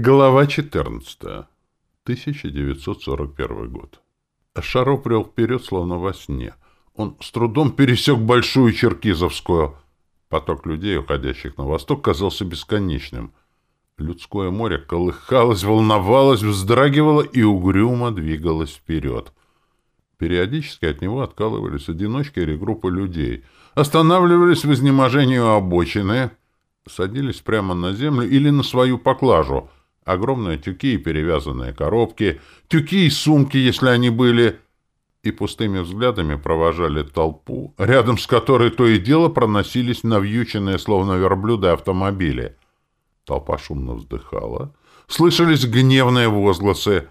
Глава 14. 1941 год. Шаров прел вперед, словно во сне. Он с трудом пересек Большую Черкизовскую. Поток людей, уходящих на восток, казался бесконечным. Людское море колыхалось, волновалось, вздрагивало и угрюмо двигалось вперед. Периодически от него откалывались одиночки или группы людей. Останавливались в изнеможении у обочины, садились прямо на землю или на свою поклажу — огромные тюки и перевязанные коробки, тюки и сумки, если они были, и пустыми взглядами провожали толпу, рядом с которой то и дело проносились навьюченные, словно верблюды, автомобили. Толпа шумно вздыхала. Слышались гневные возгласы.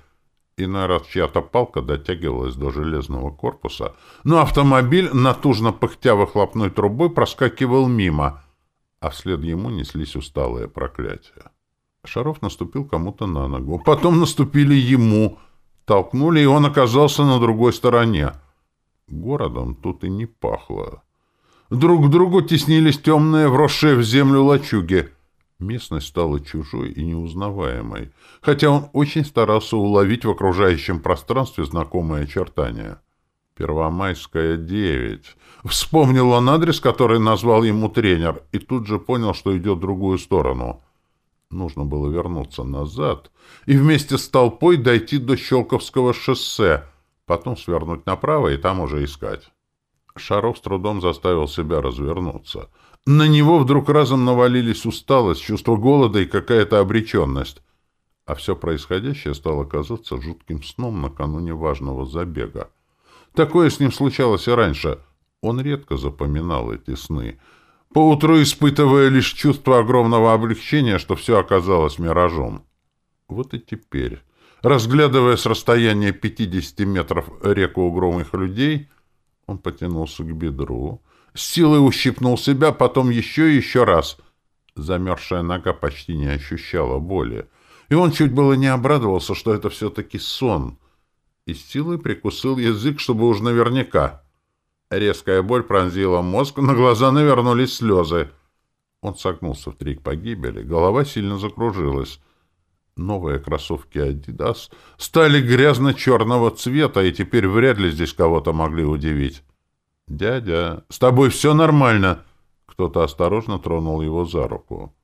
Иной раз чья-то палка дотягивалась до железного корпуса, но автомобиль, натужно пыхтя выхлопной трубой, проскакивал мимо, а вслед ему неслись усталые проклятия. Шаров наступил кому-то на ногу. Потом наступили ему. Толкнули, и он оказался на другой стороне. Городом тут и не пахло. Друг к другу теснились темные, вросшие в землю лачуги. Местность стала чужой и неузнаваемой, хотя он очень старался уловить в окружающем пространстве знакомые очертания. «Первомайская, 9». Вспомнил он адрес, который назвал ему тренер, и тут же понял, что идет в другую сторону — Нужно было вернуться назад и вместе с толпой дойти до Щелковского шоссе, потом свернуть направо и там уже искать. Шаров с трудом заставил себя развернуться. На него вдруг разом навалились усталость, чувство голода и какая-то обреченность. А все происходящее стало казаться жутким сном накануне важного забега. Такое с ним случалось и раньше. Он редко запоминал эти сны — поутру испытывая лишь чувство огромного облегчения, что все оказалось миражом. Вот и теперь, разглядывая с расстояния 50 метров реку угромых людей, он потянулся к бедру, с силой ущипнул себя, потом еще и еще раз. Замерзшая нога почти не ощущала боли, и он чуть было не обрадовался, что это все-таки сон, и с силой прикусил язык, чтобы уж наверняка — Резкая боль пронзила мозг, на глаза навернулись слезы. Он согнулся в три погибели, голова сильно закружилась. Новые кроссовки «Адидас» стали грязно-черного цвета, и теперь вряд ли здесь кого-то могли удивить. «Дядя, с тобой все нормально!» Кто-то осторожно тронул его за руку.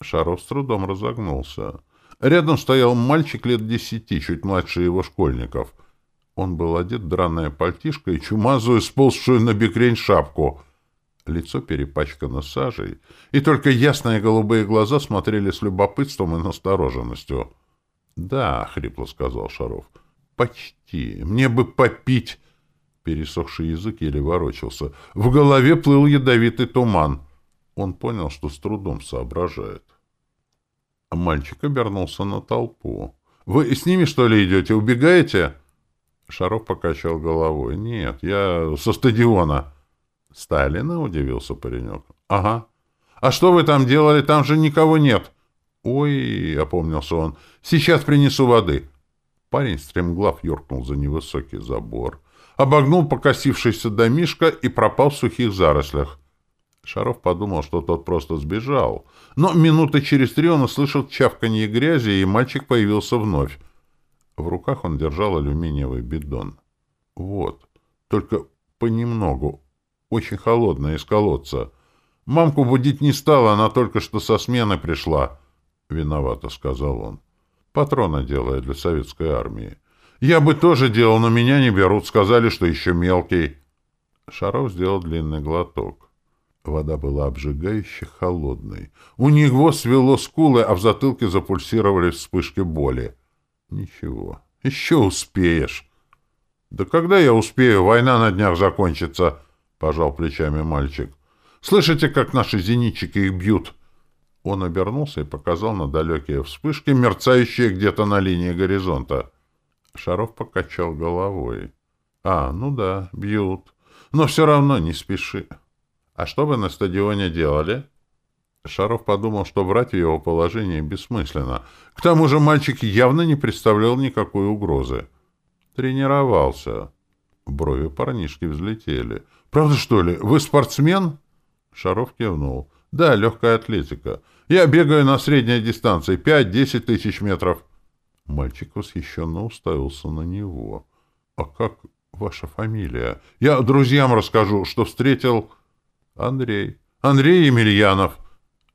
Шаров с трудом разогнулся. Рядом стоял мальчик лет десяти, чуть младше его школьников — он был одет в драное пальтишко и чумазую, сползшую на бекрень шапку. Лицо перепачкано сажей, и только ясные голубые глаза смотрели с любопытством и настороженностью. — Да, — хрипло сказал Шаров, — почти. Мне бы попить. Пересохший язык еле ворочался. В голове плыл ядовитый туман. Он понял, что с трудом соображает. Мальчик обернулся на толпу. — Вы с ними, что ли, идете? Убегаете? — Шаров покачал головой. «Нет, я со стадиона». «Сталина?» — удивился паренек. «Ага. А что вы там делали? Там же никого нет». «Ой», — опомнился он, — «сейчас принесу воды». Парень стремглав юркнул за невысокий забор, обогнул покосившийся домишко и пропал в сухих зарослях. Шаров подумал, что тот просто сбежал. Но минуты через три он услышал чавканье грязи, и мальчик появился вновь. В руках он держал алюминиевый бидон. Вот. Только понемногу. Очень холодная из колодца. Мамку будить не стала, она только что со смены пришла. Виновато, сказал он. Патроны делает для советской армии. Я бы тоже делал, но меня не берут. Сказали, что еще мелкий. Шаров сделал длинный глоток. Вода была обжигающе холодной. У него свело скулы, а в затылке запульсировали вспышки боли. Ничего. Еще успеешь. Да когда я успею? Война на днях закончится, пожал плечами мальчик. Слышите, как наши зенитчики их бьют? Он обернулся и показал на далекие вспышки, мерцающие где-то на линии горизонта. Шаров покачал головой. А, ну да, бьют. Но все равно не спеши. А что вы на стадионе делали? Шаров подумал, что врать в его положении бессмысленно. К тому же мальчик явно не представлял никакой угрозы. Тренировался. Брови парнишки взлетели. «Правда, что ли? Вы спортсмен?» Шаров кивнул. Да, легкая атлетика. Я бегаю на средней дистанции, 5-10 тысяч метров. Мальчик восхищенно уставился на него. А как ваша фамилия? Я друзьям расскажу, что встретил... Андрей. Андрей Емельянов.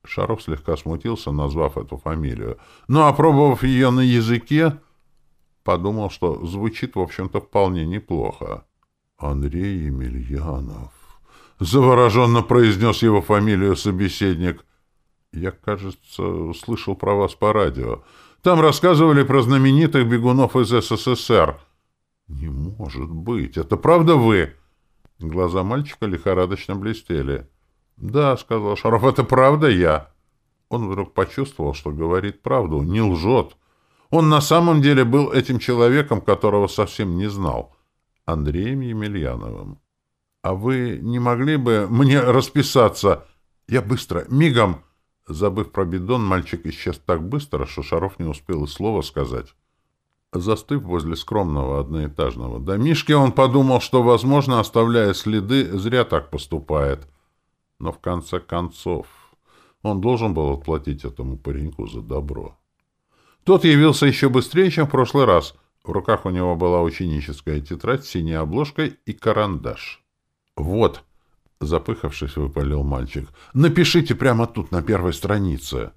Шаров слегка смутился, назвав эту фамилию. Но, опробовав ее на языке, подумал, что звучит, в общем-то, вполне неплохо. Андрей Емельянов. Завороженно произнес его фамилию собеседник. Я, кажется, слышал про вас по радио. Там рассказывали про знаменитых бегунов из СССР. Не может быть. Это правда вы? Глаза мальчика лихорадочно блестели. Да, сказал Шаров, это правда я. Он вдруг почувствовал, что говорит правду, не лжет. Он на самом деле был этим человеком, которого совсем не знал. Андреем Емельяновым. «А вы не могли бы мне расписаться? Я быстро, мигом!» Забыв про бидон, мальчик исчез так быстро, что Шаров не успел и слова сказать. Застыв возле скромного одноэтажного домишки, он подумал, что, возможно, оставляя следы, зря так поступает. Но в конце концов он должен был отплатить этому пареньку за добро. Тот явился еще быстрее, чем в прошлый раз. В руках у него была ученическая тетрадь с синей обложкой и карандаш. «Вот», — запыхавшись, выпалил мальчик, — «напишите прямо тут, на первой странице».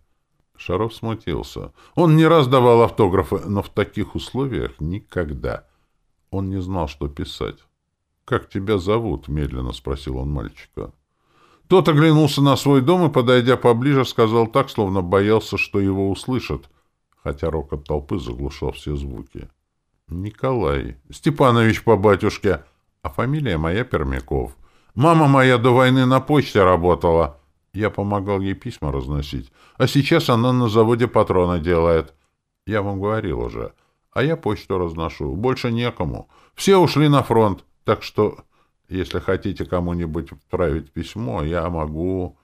Шаров смутился. Он не раз давал автографы, но в таких условиях никогда. Он не знал, что писать. «Как тебя зовут?» — медленно спросил он мальчика. Тот оглянулся на свой дом и, подойдя поближе, сказал так, словно боялся, что его услышат, хотя рокот толпы заглушал все звуки. «Николай. Степанович по батюшке. А фамилия моя Пермяков. Мама моя до войны на почте работала. Я помогал ей письма разносить. А сейчас она на заводе патроны делает. Я вам говорил уже. А я почту разношу. Больше некому. Все ушли на фронт. Так что, если хотите кому-нибудь отправить письмо, я могу...»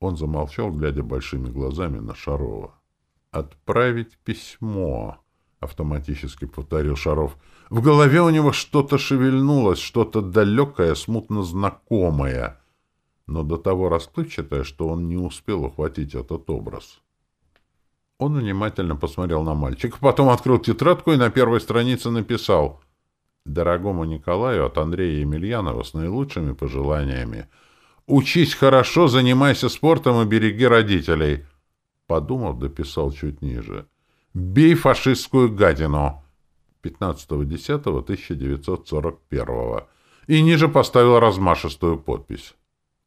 Он замолчал, глядя большими глазами на Шарова. «Отправить письмо», — автоматически повторил Шаров. В голове у него что-то шевельнулось, что-то далекое, смутно знакомое, но до того расплывчатое, что он не успел ухватить этот образ. Он внимательно посмотрел на мальчика, потом открыл тетрадку и на первой странице написал «Дорогому Николаю от Андрея Емельянова с наилучшими пожеланиями. Учись хорошо, занимайся спортом и береги родителей». Подумав, дописал чуть ниже. «Бей фашистскую гадину!» 15.10.1941 и ниже поставил размашистую подпись.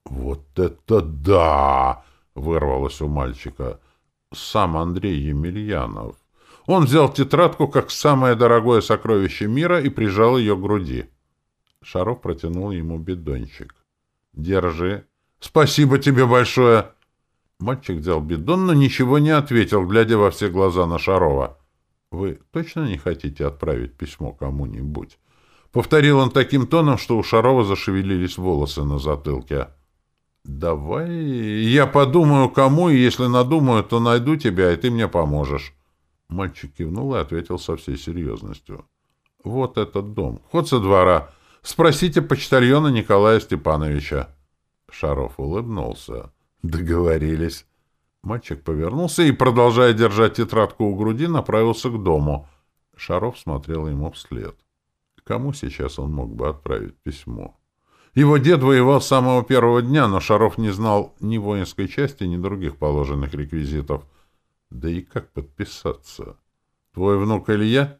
«Вот это да!» — вырвалось у мальчика. Сам Андрей Емельянов. Он взял тетрадку как самое дорогое сокровище мира и прижал ее к груди. Шаров протянул ему бидончик. «Держи. Спасибо тебе большое!» Мальчик взял бидон, но ничего не ответил, глядя во все глаза на Шарова. Вы точно не хотите отправить письмо кому-нибудь? Повторил он таким тоном, что у Шарова зашевелились волосы на затылке. Давай я подумаю, кому, и если надумаю, то найду тебя, и ты мне поможешь. Мальчик кивнул и ответил со всей серьезностью. Вот этот дом. Ход со двора. Спросите почтальона Николая Степановича. Шаров улыбнулся. Договорились. Мальчик повернулся и, продолжая держать тетрадку у груди, направился к дому. Шаров смотрел ему вслед. Кому сейчас он мог бы отправить письмо? Его дед воевал с самого первого дня, но Шаров не знал ни воинской части, ни других положенных реквизитов. Да и как подписаться? Твой внук Илья?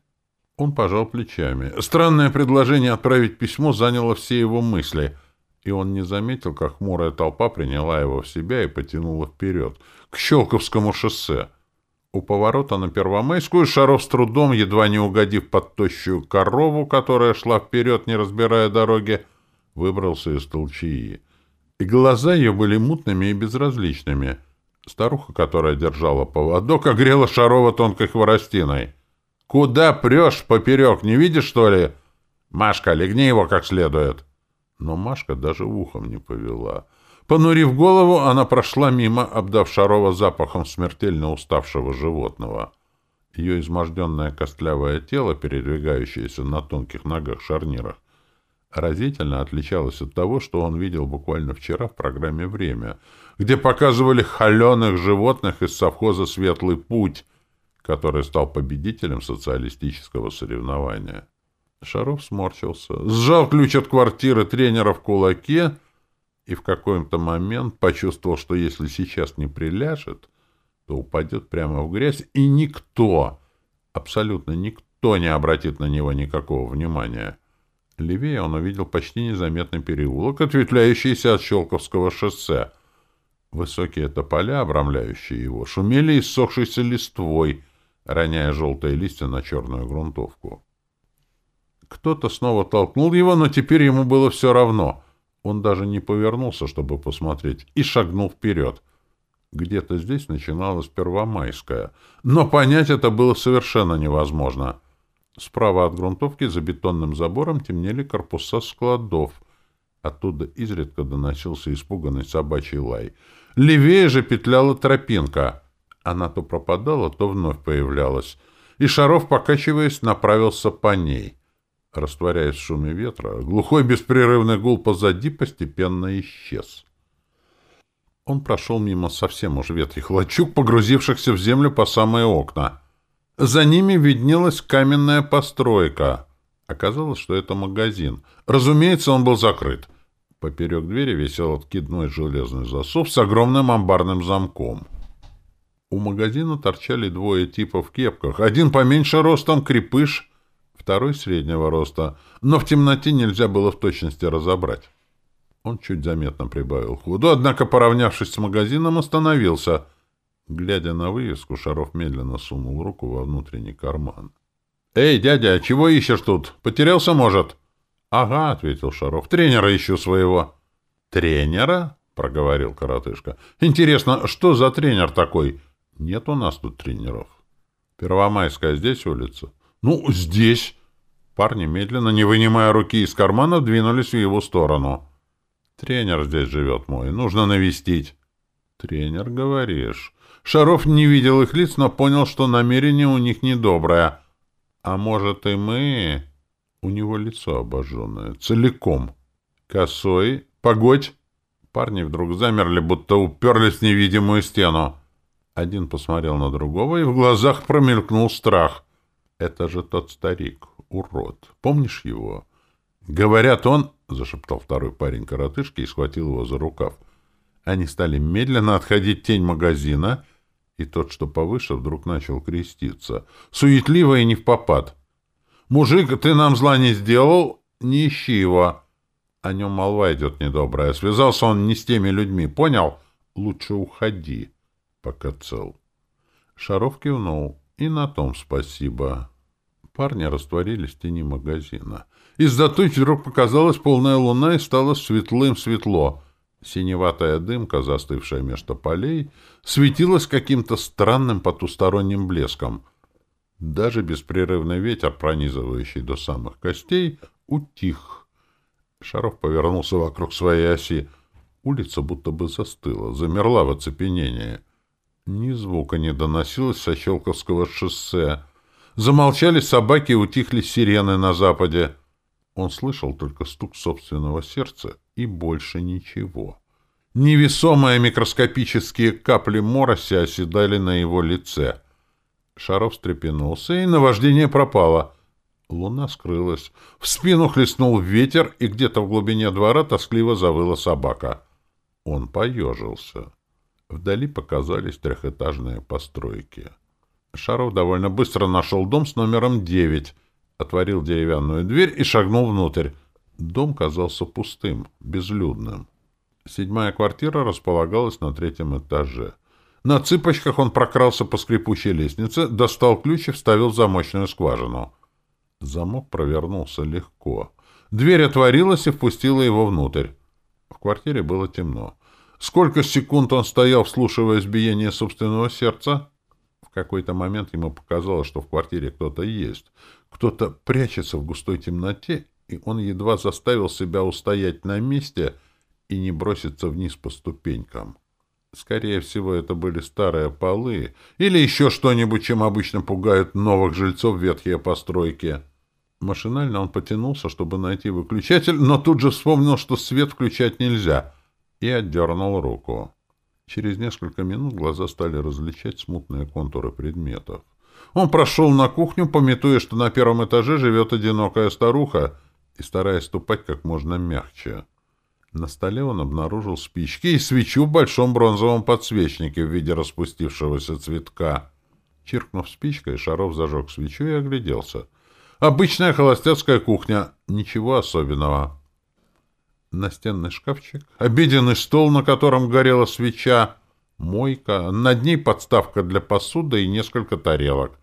Он пожал плечами. Странное предложение отправить письмо заняло все его мысли — и он не заметил, как хмурая толпа приняла его в себя и потянула вперед, к Щелковскому шоссе. У поворота на Первомайскую Шаров с трудом, едва не угодив под тощую корову, которая шла вперед, не разбирая дороги, выбрался из толчии. И глаза ее были мутными и безразличными. Старуха, которая держала поводок, огрела Шарова тонкой хворостиной. «Куда прешь поперек, не видишь, что ли? Машка, легни его как следует!» Но Машка даже ухом не повела. Понурив голову, она прошла мимо, обдав Шарова запахом смертельно уставшего животного. Ее изможденное костлявое тело, передвигающееся на тонких ногах-шарнирах, разительно отличалась от того, что он видел буквально вчера в программе «Время», где показывали холеных животных из совхоза «Светлый путь», который стал победителем социалистического соревнования. Шаров сморщился, сжал ключ от квартиры тренера в кулаке и в какой-то момент почувствовал, что если сейчас не приляжет, то упадет прямо в грязь, и никто, абсолютно никто не обратит на него никакого внимания. Левее он увидел почти незаметный переулок, ответвляющийся от Щелковского шоссе. Высокие тополя, обрамляющие его, шумели иссохшейся листвой, роняя желтые листья на черную грунтовку. Кто-то снова толкнул его, но теперь ему было все равно. Он даже не повернулся, чтобы посмотреть, и шагнул вперед. Где-то здесь начиналась Первомайская, но понять это было совершенно невозможно. Справа от грунтовки за бетонным забором темнели корпуса складов. Оттуда изредка доносился испуганный собачий лай. Левее же петляла тропинка. Она то пропадала, то вновь появлялась. И Шаров, покачиваясь, направился по ней. Растворяясь в шуме ветра, глухой беспрерывный гул позади постепенно исчез. Он прошел мимо совсем уж ветхих лачуг, погрузившихся в землю по самые окна. За ними виднелась каменная постройка. Оказалось, что это магазин. Разумеется, он был закрыт. Поперек двери висел откидной железный засов с огромным амбарным замком. У магазина торчали двое типов в кепках. Один поменьше ростом крепыш, второй среднего роста, но в темноте нельзя было в точности разобрать. Он чуть заметно прибавил ходу, однако, поравнявшись с магазином, остановился. Глядя на вывеску, Шаров медленно сунул руку во внутренний карман. «Эй, дядя, чего ищешь тут? Потерялся, может?» «Ага», — ответил Шаров, — «тренера ищу своего». «Тренера?» — проговорил коротышка. «Интересно, что за тренер такой?» «Нет у нас тут тренеров». «Первомайская здесь улица?» «Ну, здесь». Парни, медленно, не вынимая руки из кармана, двинулись в его сторону. Тренер здесь живет мой. Нужно навестить. Тренер, говоришь. Шаров не видел их лиц, но понял, что намерение у них недоброе. А может и мы... У него лицо обожженное. Целиком. Косой. Погодь. Парни вдруг замерли, будто уперлись в невидимую стену. Один посмотрел на другого, и в глазах промелькнул страх. Это же тот старик, урод. Помнишь его? Говорят, он — зашептал второй парень коротышки и схватил его за рукав. Они стали медленно отходить тень магазина, и тот, что повыше, вдруг начал креститься. Суетливо и не в попад. «Мужик, ты нам зла не сделал? Не ищи его!» О нем молва идет недобрая. Связался он не с теми людьми, понял? Лучше уходи, пока цел. Шаров кивнул. И на том спасибо. Парни растворились в тени магазина. Из-за туч вдруг показалась полная луна и стало светлым-светло. Синеватая дымка, застывшая между полей, светилась каким-то странным потусторонним блеском. Даже беспрерывный ветер, пронизывающий до самых костей, утих. Шаров повернулся вокруг своей оси. Улица будто бы застыла, замерла в оцепенении. Ни звука не доносилось со Щелковского шоссе. Замолчали собаки и утихли сирены на западе. Он слышал только стук собственного сердца и больше ничего. Невесомые микроскопические капли мороси оседали на его лице. Шаров встрепенулся, и наваждение пропало. Луна скрылась. В спину хлестнул ветер, и где-то в глубине двора тоскливо завыла собака. Он поежился. Вдали показались трехэтажные постройки. Шаров довольно быстро нашел дом с номером девять — отворил деревянную дверь и шагнул внутрь. Дом казался пустым, безлюдным. Седьмая квартира располагалась на третьем этаже. На цыпочках он прокрался по скрипучей лестнице, достал ключ и вставил в замочную скважину. Замок провернулся легко. Дверь отворилась и впустила его внутрь. В квартире было темно. Сколько секунд он стоял, вслушиваясь биение собственного сердца? Какой-то момент ему показалось, что в квартире кто-то есть. Кто-то прячется в густой темноте, и он едва заставил себя устоять на месте и не броситься вниз по ступенькам. Скорее всего, это были старые полы или еще что-нибудь, чем обычно пугают новых жильцов ветхие постройки. Машинально он потянулся, чтобы найти выключатель, но тут же вспомнил, что свет включать нельзя, и отдернул руку. Через несколько минут глаза стали различать смутные контуры предметов. Он прошел на кухню, пометуя, что на первом этаже живет одинокая старуха, и стараясь ступать как можно мягче. На столе он обнаружил спички и свечу в большом бронзовом подсвечнике в виде распустившегося цветка. Чиркнув спичкой, Шаров зажег свечу и огляделся. Обычная холостяцкая кухня. Ничего особенного. Настенный шкафчик, обеденный стол, на котором горела свеча, мойка, над ней подставка для посуды и несколько тарелок.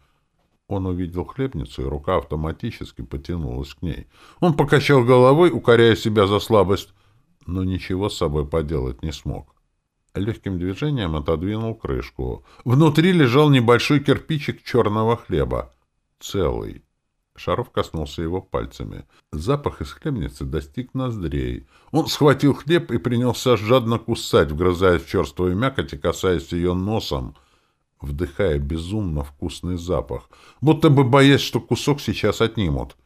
Он увидел хлебницу, и рука автоматически потянулась к ней. Он покачал головой, укоряя себя за слабость, но ничего с собой поделать не смог. Легким движением отодвинул крышку. Внутри лежал небольшой кирпичик черного хлеба. Целый. Шаров коснулся его пальцами. Запах из хлебницы достиг ноздрей. Он схватил хлеб и принялся жадно кусать, вгрызаясь в черствую мякоть и касаясь ее носом, вдыхая безумно вкусный запах, будто бы боясь, что кусок сейчас отнимут.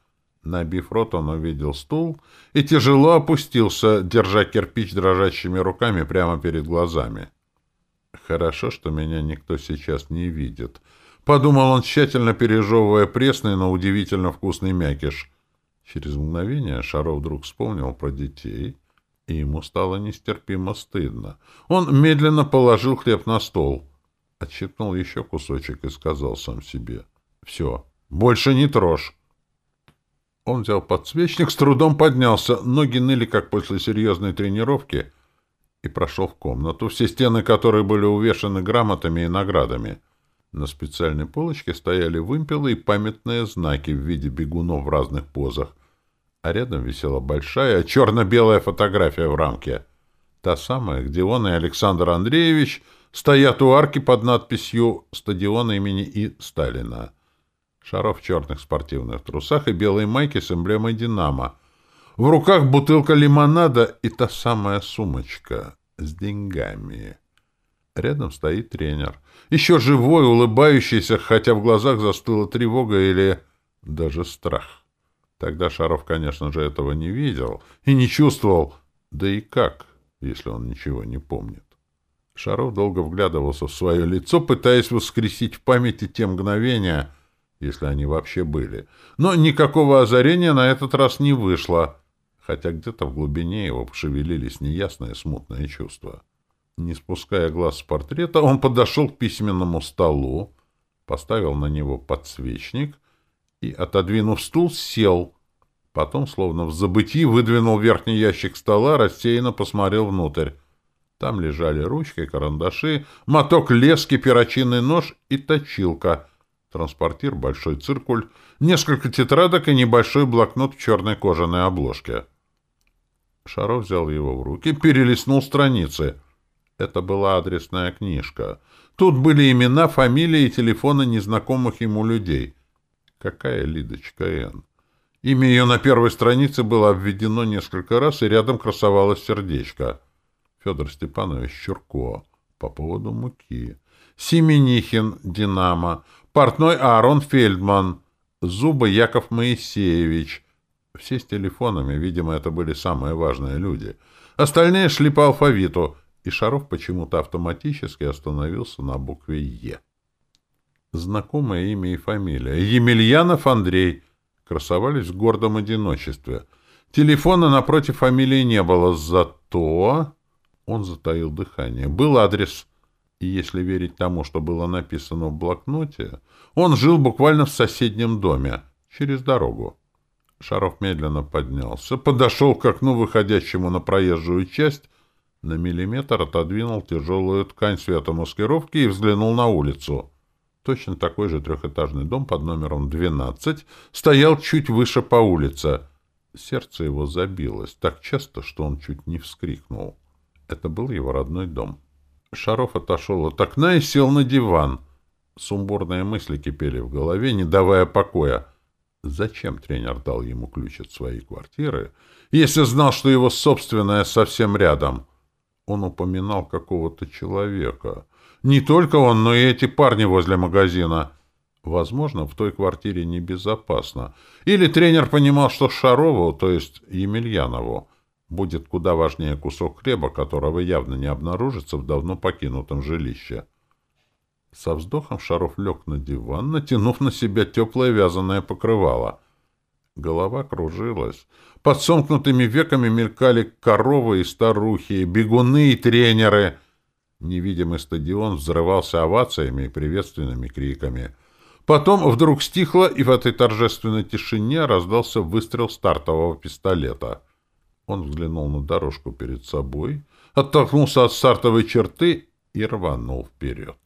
Набив рот, он увидел стул и тяжело опустился, держа кирпич дрожащими руками прямо перед глазами. «Хорошо, что меня никто сейчас не видит», — подумал он, тщательно пережевывая пресный, но удивительно вкусный мякиш. Через мгновение Шаров вдруг вспомнил про детей, и ему стало нестерпимо стыдно. Он медленно положил хлеб на стол, отщипнул еще кусочек и сказал сам себе, «Все, больше не трожь». Он взял подсвечник, с трудом поднялся, ноги ныли, как после серьезной тренировки, и прошел в комнату, все стены которой были увешаны грамотами и наградами. На специальной полочке стояли вымпелы и памятные знаки в виде бегунов в разных позах, а рядом висела большая черно-белая фотография в рамке. Та самая, где он и Александр Андреевич стоят у арки под надписью «Стадион имени И. Сталина». Шаров в черных спортивных трусах и белой майке с эмблемой «Динамо». В руках бутылка лимонада и та самая сумочка с деньгами. Рядом стоит тренер. Еще живой, улыбающийся, хотя в глазах застыла тревога или даже страх. Тогда Шаров, конечно же, этого не видел и не чувствовал. Да и как, если он ничего не помнит? Шаров долго вглядывался в свое лицо, пытаясь воскресить в памяти те мгновения, если они вообще были. Но никакого озарения на этот раз не вышло, хотя где-то в глубине его пошевелились неясные смутные чувства. Не спуская глаз с портрета, он подошел к письменному столу, поставил на него подсвечник и, отодвинув стул, сел. Потом, словно в забытии, выдвинул верхний ящик стола, рассеянно посмотрел внутрь. Там лежали ручки, карандаши, моток лески, перочинный нож и точилка — транспортир, большой циркуль, несколько тетрадок и небольшой блокнот в черной кожаной обложке. Шаров взял его в руки, перелистнул страницы. Это была адресная книжка. Тут были имена, фамилии и телефоны незнакомых ему людей. Какая Лидочка Н? Имя ее на первой странице было обведено несколько раз, и рядом красовалось сердечко. Федор Степанович Чурко. По поводу муки. Семенихин, Динамо. Портной Аарон Фельдман, Зубы Яков Моисеевич. Все с телефонами, видимо, это были самые важные люди. Остальные шли по алфавиту, и Шаров почему-то автоматически остановился на букве «Е». Знакомое имя и фамилия. Емельянов Андрей. Красовались в гордом одиночестве. Телефона напротив фамилии не было, зато... Он затаил дыхание. Был адрес и если верить тому, что было написано в блокноте, он жил буквально в соседнем доме, через дорогу. Шаров медленно поднялся, подошел к окну, выходящему на проезжую часть, на миллиметр отодвинул тяжелую ткань светомаскировки и взглянул на улицу. Точно такой же трехэтажный дом под номером 12 стоял чуть выше по улице. Сердце его забилось так часто, что он чуть не вскрикнул. Это был его родной дом. Шаров отошел от окна и сел на диван. Сумбурные мысли кипели в голове, не давая покоя. Зачем тренер дал ему ключ от своей квартиры, если знал, что его собственная совсем рядом? Он упоминал какого-то человека. Не только он, но и эти парни возле магазина. Возможно, в той квартире небезопасно. Или тренер понимал, что Шарову, то есть Емельянову, будет куда важнее кусок хлеба, которого явно не обнаружится в давно покинутом жилище. Со вздохом Шаров лег на диван, натянув на себя теплое вязаное покрывало. Голова кружилась. Под сомкнутыми веками мелькали коровы и старухи, бегуны и тренеры. Невидимый стадион взрывался овациями и приветственными криками — Потом вдруг стихло, и в этой торжественной тишине раздался выстрел стартового пистолета. Он взглянул на дорожку перед собой, оттолкнулся от стартовой черты и рванул вперед.